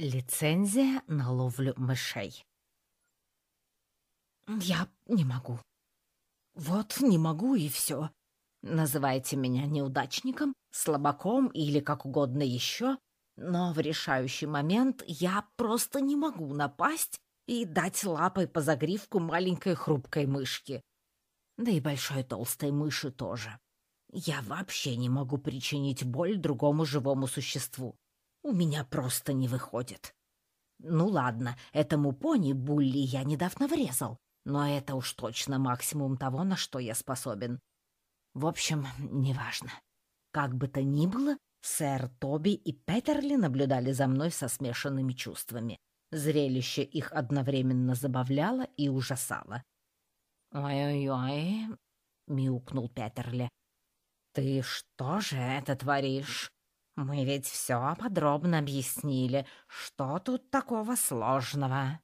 Лицензия на ловлю мышей. Я не могу. Вот не могу и все. Называйте меня неудачником, слабаком или как угодно еще, но в решающий момент я просто не могу напасть и дать лапой по загривку маленькой хрупкой мышки. Да и большой толстой мыши тоже. Я вообще не могу причинить боль другому живому существу. У меня просто не выходит. Ну ладно, этому пони Булли я недавно врезал, но это уж точно максимум того, на что я способен. В общем, неважно. Как бы то ни было, сэр Тоби и Петерли наблюдали за мной со смешанными чувствами. Зрелище их одновременно забавляло и ужасало. «Ой-ой-ой», — мяукнул Петерли. «Ты что же это творишь? Мы ведь все подробно объяснили. Что тут такого сложного?»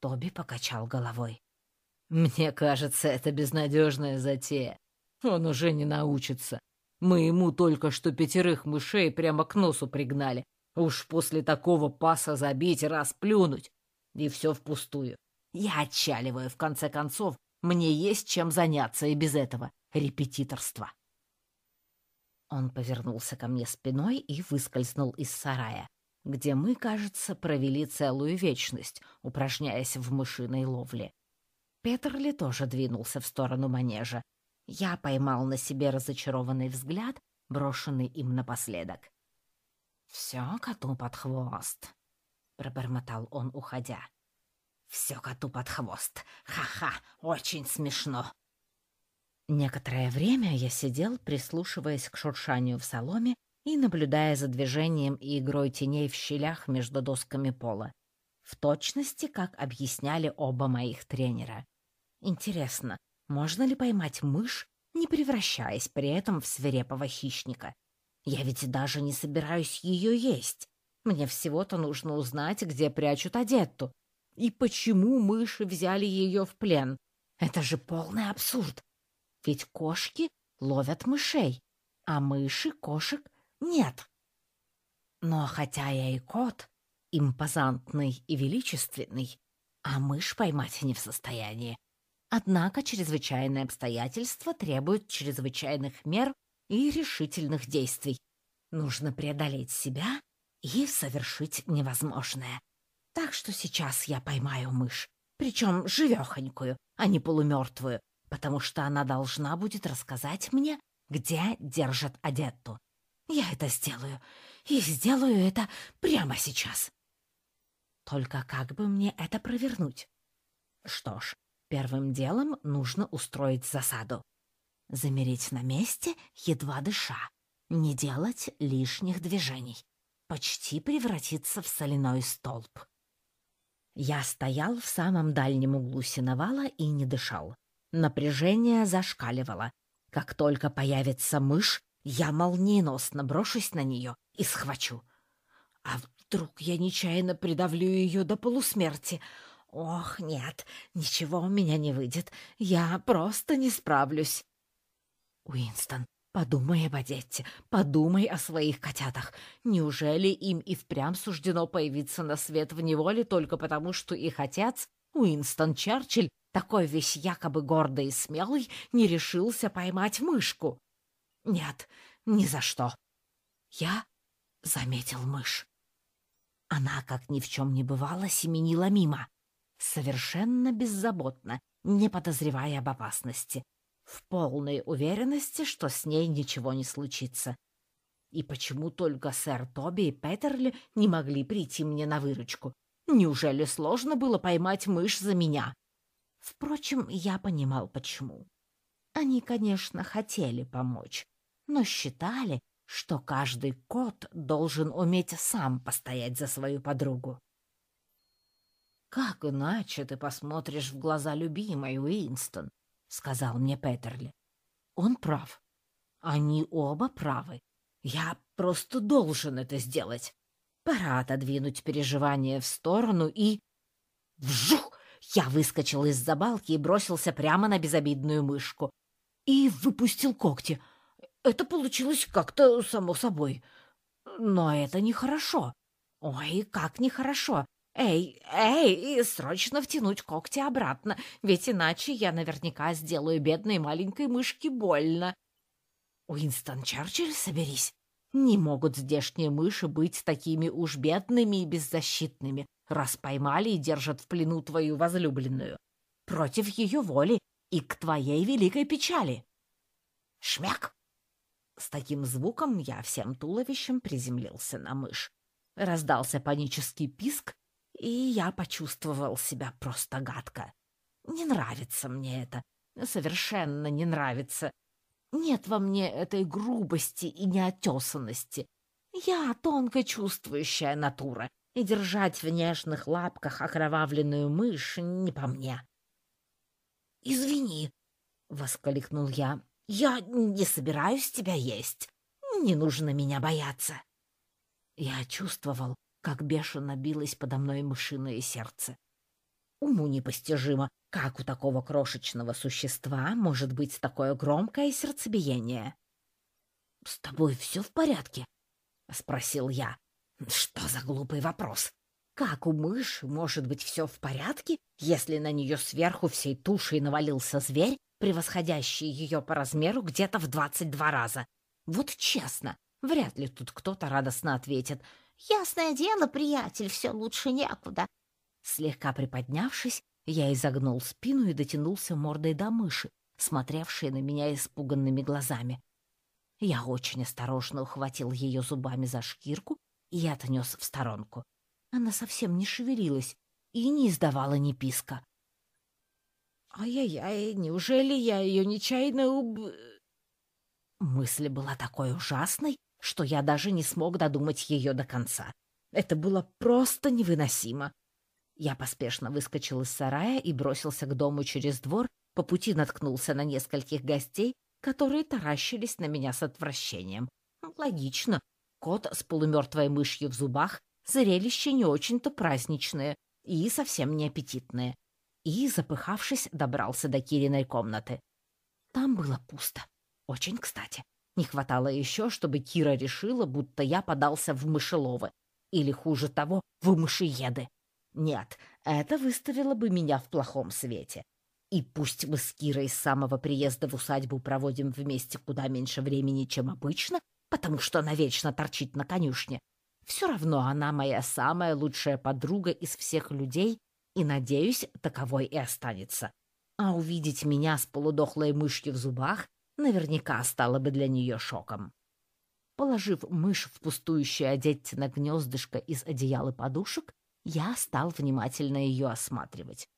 Тоби покачал головой. «Мне кажется, это безнадежная затея. Он уже не научится. Мы ему только что пятерых мышей прямо к носу пригнали. Уж после такого паса забить и расплюнуть. И все впустую. Я отчаливаю, в конце концов. Мне есть чем заняться и без этого репетиторства. Он повернулся ко мне спиной и выскользнул из сарая, где мы, кажется, провели целую вечность, упражняясь в мышиной ловле. Петерли тоже двинулся в сторону манежа. Я поймал на себе разочарованный взгляд, брошенный им напоследок. «Все коту под хвост», — пробормотал он, уходя. «Все коту под хвост. Ха-ха, очень смешно». Некоторое время я сидел, прислушиваясь к шуршанию в соломе и наблюдая за движением и игрой теней в щелях между досками пола. В точности, как объясняли оба моих тренера. Интересно, можно ли поймать мышь, не превращаясь при этом в свирепого хищника? Я ведь даже не собираюсь ее есть. Мне всего-то нужно узнать, где прячут Адетту. И почему мыши взяли ее в плен? Это же полный абсурд. Ведь кошки ловят мышей, а мыши кошек нет. Но хотя я и кот, импозантный и величественный, а мышь поймать не в состоянии. Однако чрезвычайные обстоятельства требуют чрезвычайных мер и решительных действий. Нужно преодолеть себя и совершить невозможное. Так что сейчас я поймаю мышь, причем живехонькую, а не полумертвую, потому что она должна будет рассказать мне, где держат Адетту. Я это сделаю, и сделаю это прямо сейчас. Только как бы мне это провернуть? Что ж, первым делом нужно устроить засаду замереть на месте, едва дыша, не делать лишних движений, почти превратиться в соляной столб. Я стоял в самом дальнем углу сеновала и не дышал. Напряжение зашкаливало. Как только появится мышь, я молниеносно брошусь на нее и схвачу. А вдруг я нечаянно придавлю ее до полусмерти? Ох, нет, ничего у меня не выйдет. Я просто не справлюсь. Уинстон, подумай об Одетте, подумай о своих котятах. Неужели им и впрямь суждено появиться на свет в неволе только потому, что их отец, Уинстон Черчилль, такой весь якобы гордый и смелый, не решился поймать мышку? Нет, ни за что. Я заметил мышь. Она, как ни в чем не бывало, семенила мимо, совершенно беззаботно, не подозревая об опасности в полной уверенности, что с ней ничего не случится. И почему только сэр Тоби и Петерли не могли прийти мне на выручку? Неужели сложно было поймать мышь за меня? Впрочем, я понимал, почему. Они, конечно, хотели помочь, но считали, что каждый кот должен уметь сам постоять за свою подругу. «Как иначе ты посмотришь в глаза любимой, Уинстон?» сказал мне Петерли. Он прав. Они оба правы. Я просто должен это сделать. Пора отодвинуть переживания в сторону и... Вжух! Я выскочил из-за балки и бросился прямо на безобидную мышку. И выпустил когти. Это получилось как-то само собой. Но это нехорошо. Ой, как нехорошо. Эй, эй, срочно втянуть когти обратно, ведь иначе я наверняка сделаю бедной маленькой мышке больно. Уинстон Черчилль, соберись. Не могут здешние мыши быть такими уж бедными и беззащитными, раз поймали и держат в плену твою возлюбленную. Против ее воли и к твоей великой печали. Шмяк! С таким звуком я всем туловищем приземлился на мышь. Раздался панический писк, и я почувствовал себя просто гадко. Не нравится мне это, совершенно не нравится. Нет во мне этой грубости и неотесанности. Я тонко чувствующая натура, и держать в нежных лапках окровавленную мышь не по мне. «Извини», — воскликнул я, — «я не собираюсь тебя есть. Не нужно меня бояться». Я чувствовал, как бешено билось подо мной мышиное сердце. Уму непостижимо, как у такого крошечного существа может быть такое громкое сердцебиение. — С тобой все в порядке? — спросил я. — Что за глупый вопрос? Как у мыши может быть все в порядке, если на нее сверху всей тушей навалился зверь, превосходящий ее по размеру где-то в двадцать два раза? Вот честно, вряд ли тут кто-то радостно ответит. «Ясное дело, приятель, все лучше некуда». Слегка приподнявшись, я изогнул спину и дотянулся мордой до мыши, смотревшей на меня испуганными глазами. Я очень осторожно ухватил ее зубами за шкирку и отнес в сторонку. Она совсем не шевелилась и не издавала ни писка. «Ай-яй-яй, неужели я ее нечаянно уб...» Мысль была такой ужасной, что я даже не смог додумать ее до конца. Это было просто невыносимо. Я поспешно выскочил из сарая и бросился к дому через двор, по пути наткнулся на нескольких гостей, которые таращились на меня с отвращением. Логично. Кот с полумертвой мышью в зубах — зрелище не очень-то праздничное и совсем не аппетитное. И, запыхавшись, добрался до Кириной комнаты. Там было пусто. Очень кстати. Не хватало еще, чтобы Кира решила, будто я подался в мышеловы. Или, хуже того, в мышееды. Нет, это выставило бы меня в плохом свете. И пусть мы с Кирой с самого приезда в усадьбу проводим вместе куда меньше времени, чем обычно, потому что она вечно торчит на конюшне, все равно она моя самая лучшая подруга из всех людей, и, надеюсь, таковой и останется. А увидеть меня с полудохлой мышью в зубах наверняка стало бы для нее шоком. Положив мышь в пустующее одеть на гнездышко из одеял и подушек, я стал внимательно ее осматривать.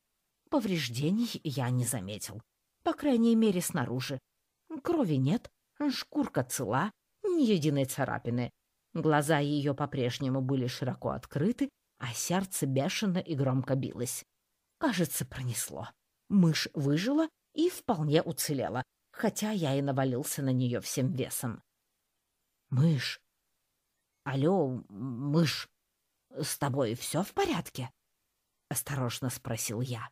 Повреждений я не заметил. По крайней мере, снаружи. Крови нет, шкурка цела, ни единой царапины. Глаза ее по-прежнему были широко открыты, а сердце бешено и громко билось. Кажется, пронесло. Мышь выжила и вполне уцелела, хотя я и навалился на нее всем весом. «Мышь! Алло, мышь!» «С тобой все в порядке?» — осторожно спросил я.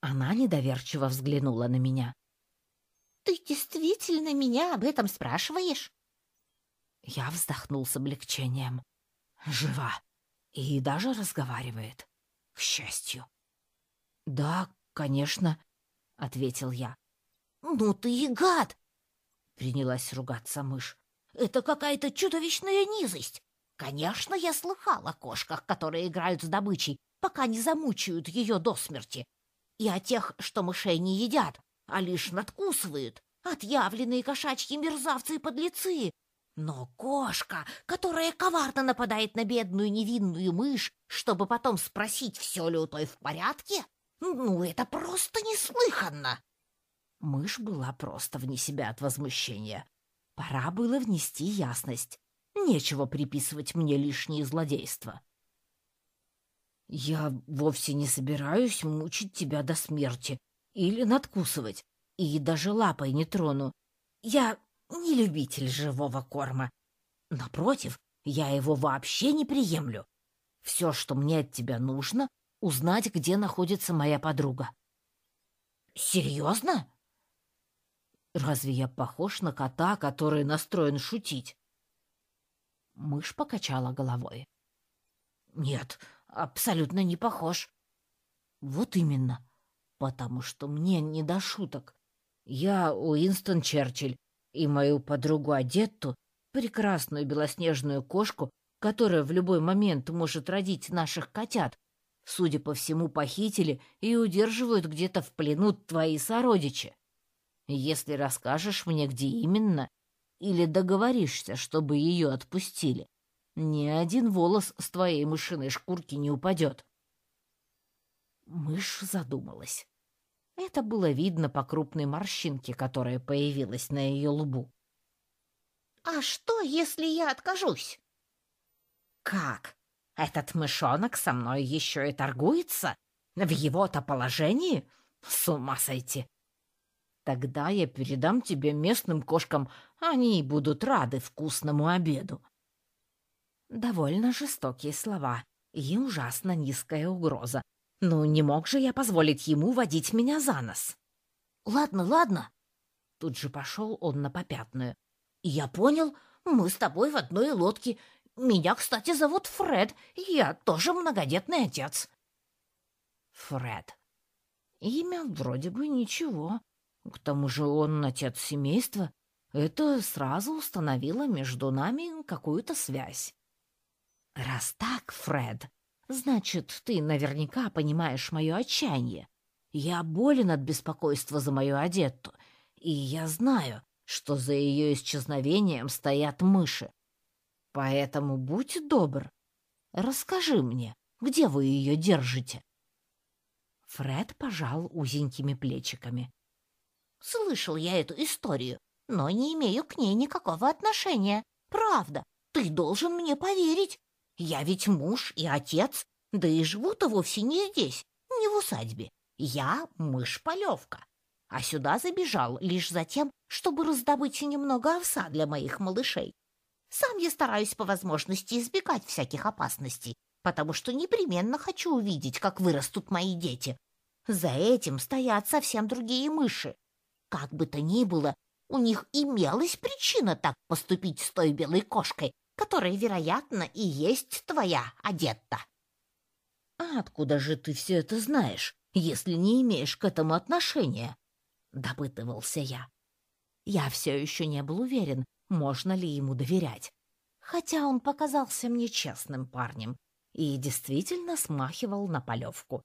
Она недоверчиво взглянула на меня. «Ты действительно меня об этом спрашиваешь?» Я вздохнул с облегчением. «Жива и даже разговаривает, к счастью». «Да, конечно», — ответил я. «Ну ты и гад!» — принялась ругаться мышь. «Это какая-то чудовищная низость. Конечно, я слыхал о кошках, которые играют с добычей, пока не замучают ее до смерти. И о тех, что мышей не едят, а лишь надкусывают. Отъявленные кошачьи мерзавцы и подлецы. Но кошка, которая коварно нападает на бедную невинную мышь, чтобы потом спросить, все ли у той в порядке, ну, это просто неслыханно. Мышь была просто вне себя от возмущения. Пора было внести ясность. Нечего приписывать мне лишние злодейства. Я вовсе не собираюсь мучить тебя до смерти или надкусывать, и даже лапой не трону. Я не любитель живого корма. Напротив, я его вообще не приемлю. Все, что мне от тебя нужно, узнать, где находится моя подруга. Серьезно? Разве я похож на кота, который настроен шутить? Мышь покачала головой. «Нет, абсолютно не похож». «Вот именно, потому что мне не до шуток. Я Уинстон Черчилль, и мою подругу Адетту, прекрасную белоснежную кошку, которая в любой момент может родить наших котят, судя по всему, похитили и удерживают где-то в плену твои сородичи. Если расскажешь мне, где именно, или договоришься, чтобы ее отпустили, ни один волос с твоей мышиной шкурки не упадет. Мышь задумалась. Это было видно по крупной морщинке, которая появилась на ее лбу. «А что, если я откажусь?» «Как? Этот мышонок со мной еще и торгуется? В его-то положении? С ума сойти! Тогда я передам тебе местным кошкам, они будут рады вкусному обеду». Довольно жестокие слова и ужасно низкая угроза. Ну, не мог же я позволить ему водить меня за нос. «Ладно, ладно». Тут же пошел он на попятную. «Я понял, мы с тобой в одной лодке. Меня, кстати, зовут Фред, я тоже многодетный отец». Фред. Имя вроде бы ничего, к тому же он отец семейства. Это сразу установило между нами какую-то связь. Раз так, Фред, значит, ты наверняка понимаешь мое отчаяние. Я болен от беспокойства за мою одетту, и я знаю, что за ее исчезновением стоят мыши. Поэтому будь добр, расскажи мне, где вы ее держите?» Фред пожал узенькими плечиками. Слышал я эту историю, но не имею к ней никакого отношения. Правда, ты должен мне поверить. Я ведь муж и отец, да и живу-то вовсе не здесь, не в усадьбе. Я мышь-полевка, а сюда забежал лишь за тем, чтобы раздобыть немного овса для моих малышей. Сам я стараюсь по возможности избегать всяких опасностей, потому что непременно хочу увидеть, как вырастут мои дети. За этим стоят совсем другие мыши, как бы то ни было, у них имелась причина так поступить с той белой кошкой, которая, вероятно, и есть твоя одетта. А откуда же ты все это знаешь, если не имеешь к этому отношения? Допытывался я. Я все еще не был уверен, можно ли ему доверять. Хотя он показался мне честным парнем и действительно смахивал на полевку.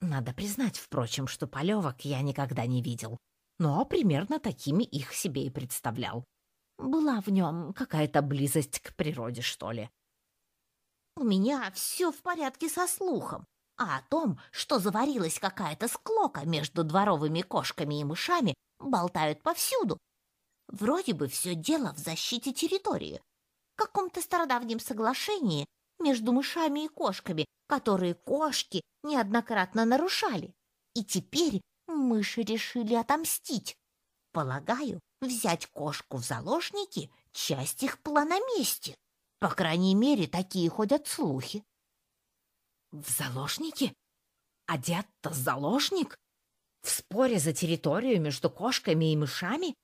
Надо признать, впрочем, что полевок я никогда не видел но примерно такими их себе и представлял. Была в нем какая-то близость к природе, что ли. «У меня все в порядке со слухом, а о том, что заварилась какая-то склока между дворовыми кошками и мышами, болтают повсюду. Вроде бы все дело в защите территории, каком-то стародавнем соглашении между мышами и кошками, которые кошки неоднократно нарушали. И теперь мыши решили отомстить. Полагаю, взять кошку в заложники — часть их плана мести. По крайней мере, такие ходят слухи. В заложники? Одет-то заложник? В споре за территорию между кошками и мышами?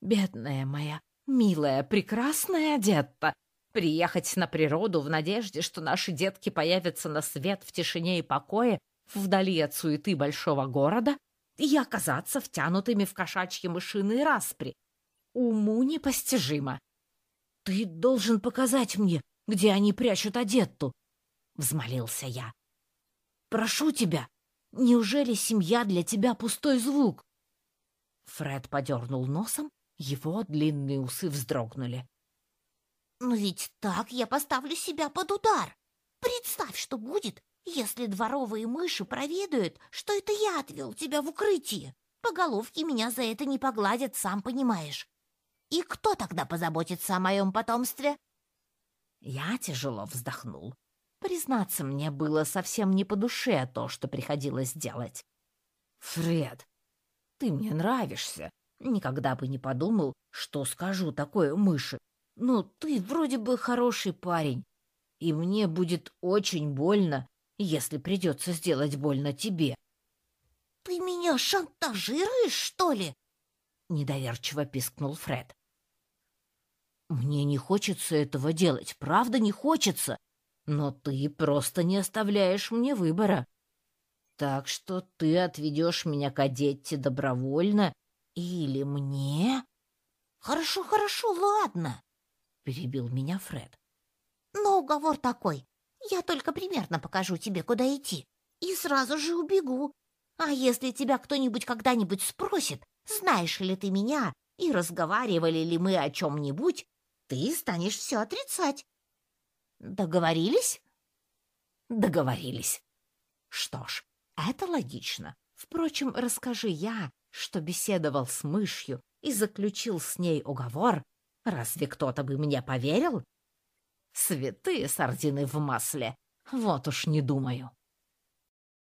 Бедная моя, милая, прекрасная одетта, приехать на природу в надежде, что наши детки появятся на свет в тишине и покое, вдали от суеты большого города и оказаться втянутыми в кошачьи мышиные распри. Уму непостижимо. «Ты должен показать мне, где они прячут Адетту», — взмолился я. «Прошу тебя, неужели семья для тебя пустой звук?» Фред подернул носом, его длинные усы вздрогнули. «Но ведь так я поставлю себя под удар. Представь, что будет, если дворовые мыши проведают, что это я отвел тебя в укрытие, по головке меня за это не погладят, сам понимаешь. И кто тогда позаботится о моем потомстве?» Я тяжело вздохнул. Признаться, мне было совсем не по душе то, что приходилось делать. «Фред, ты мне нравишься. Никогда бы не подумал, что скажу такое мыши. Но ты вроде бы хороший парень, и мне будет очень больно, если придется сделать больно тебе. — Ты меня шантажируешь, что ли? — недоверчиво пискнул Фред. Мне не хочется этого делать, правда не хочется. Но ты просто не оставляешь мне выбора. Так что ты отведешь меня к Адетте добровольно или мне? Хорошо, хорошо, ладно, перебил меня Фред. Но уговор такой. Я только примерно покажу тебе, куда идти, и сразу же убегу. А если тебя кто-нибудь когда-нибудь спросит, знаешь ли ты меня и разговаривали ли мы о чем-нибудь, ты станешь все отрицать. Договорились? Договорились. Что ж, это логично. Впрочем, расскажи я, что беседовал с мышью и заключил с ней уговор, разве кто-то бы мне поверил? Святые сардины в масле. Вот уж не думаю.